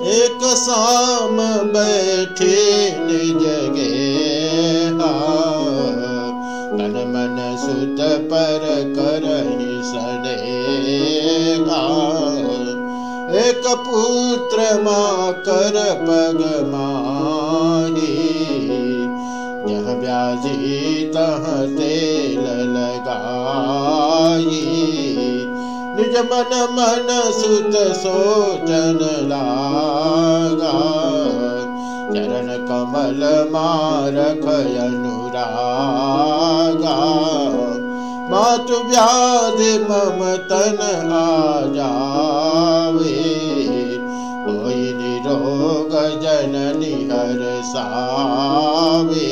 एक शाम बैठे निज गे तन मन सुत पर कर एक पुत्र माँ कर पग माही निज मन मन सुत सोचन लागा चरण कमल मारख अनुरागा मातु व्याधि मम तन आ जावे कोई निरोग जननी हर सावे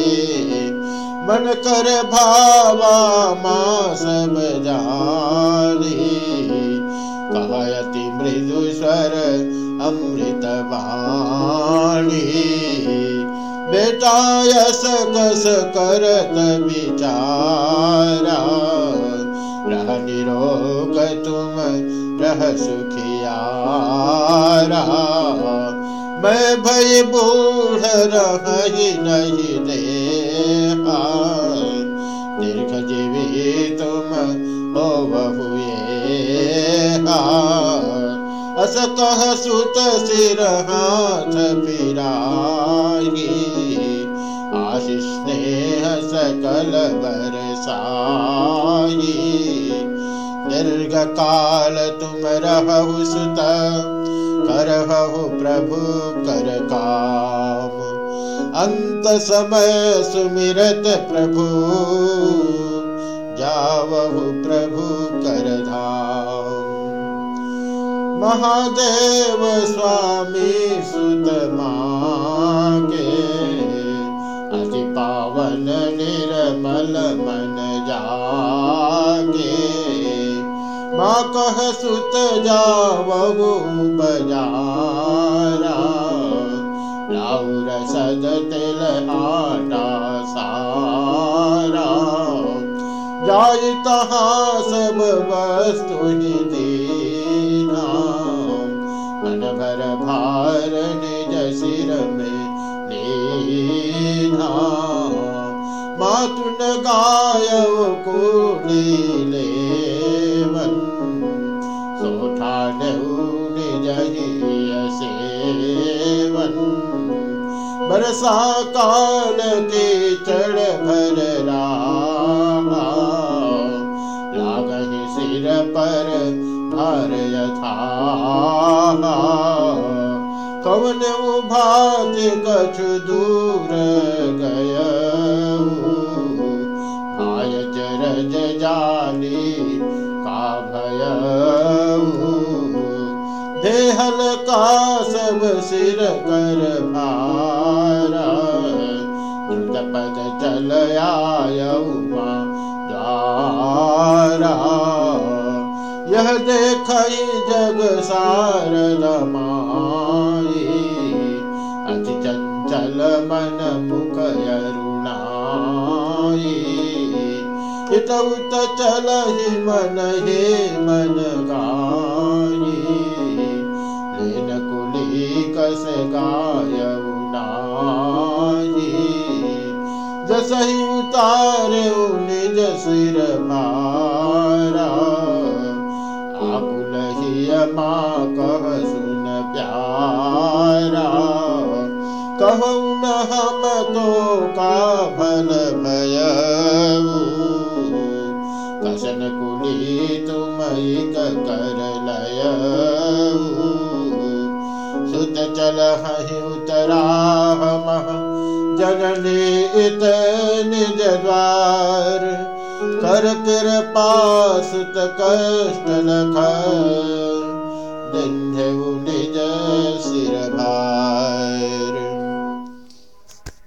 मन कर भावा माँ सब जानी अमृत वाणी बेटा यस कस करत विचारा। रह निरोग तुम, रह सुखियारा मैं भय बूढ़ रही नहीं दे दीर्घ जीवी तुम हो बहुए अस कह सुत सिर हाथ फिराई। आशीष स्नेह सकल बरसाई। दीर्घ काल तुम रहु सुत करहु प्रभु कर काम। अंत समय सुमिरत प्रभु, जावहु प्रभु कर धाम। महादेव स्वामी सुत मागे। अति पावन निर्मल मन जागे। माँ कह सुत जावहु बजारा। लाउर सद तिल आटा सारा। जाय तहाँ सब वस्तु दीना चरण जसिर में मातु न गाय कुली लन् सो जन वर्षा काल गेत्र भर लागन सिरथा दूर गय। आय चरज जानी का भय। देहल का सब सिर कर भारा। पद चल आयउमा द्वारा। यह देख जग सारद माई इत चल ही मन, हे मन गाई लेन कस गाय उनाई जसहि उतारे निज सिर भारा आकुल माँ कह सुन प्यारा। कहू कसन कुली तुम कर लय सुत चल हहि उतरा हम जननी इत निज द्वार कर कृपा सुत कष्ट लख निज सिर भार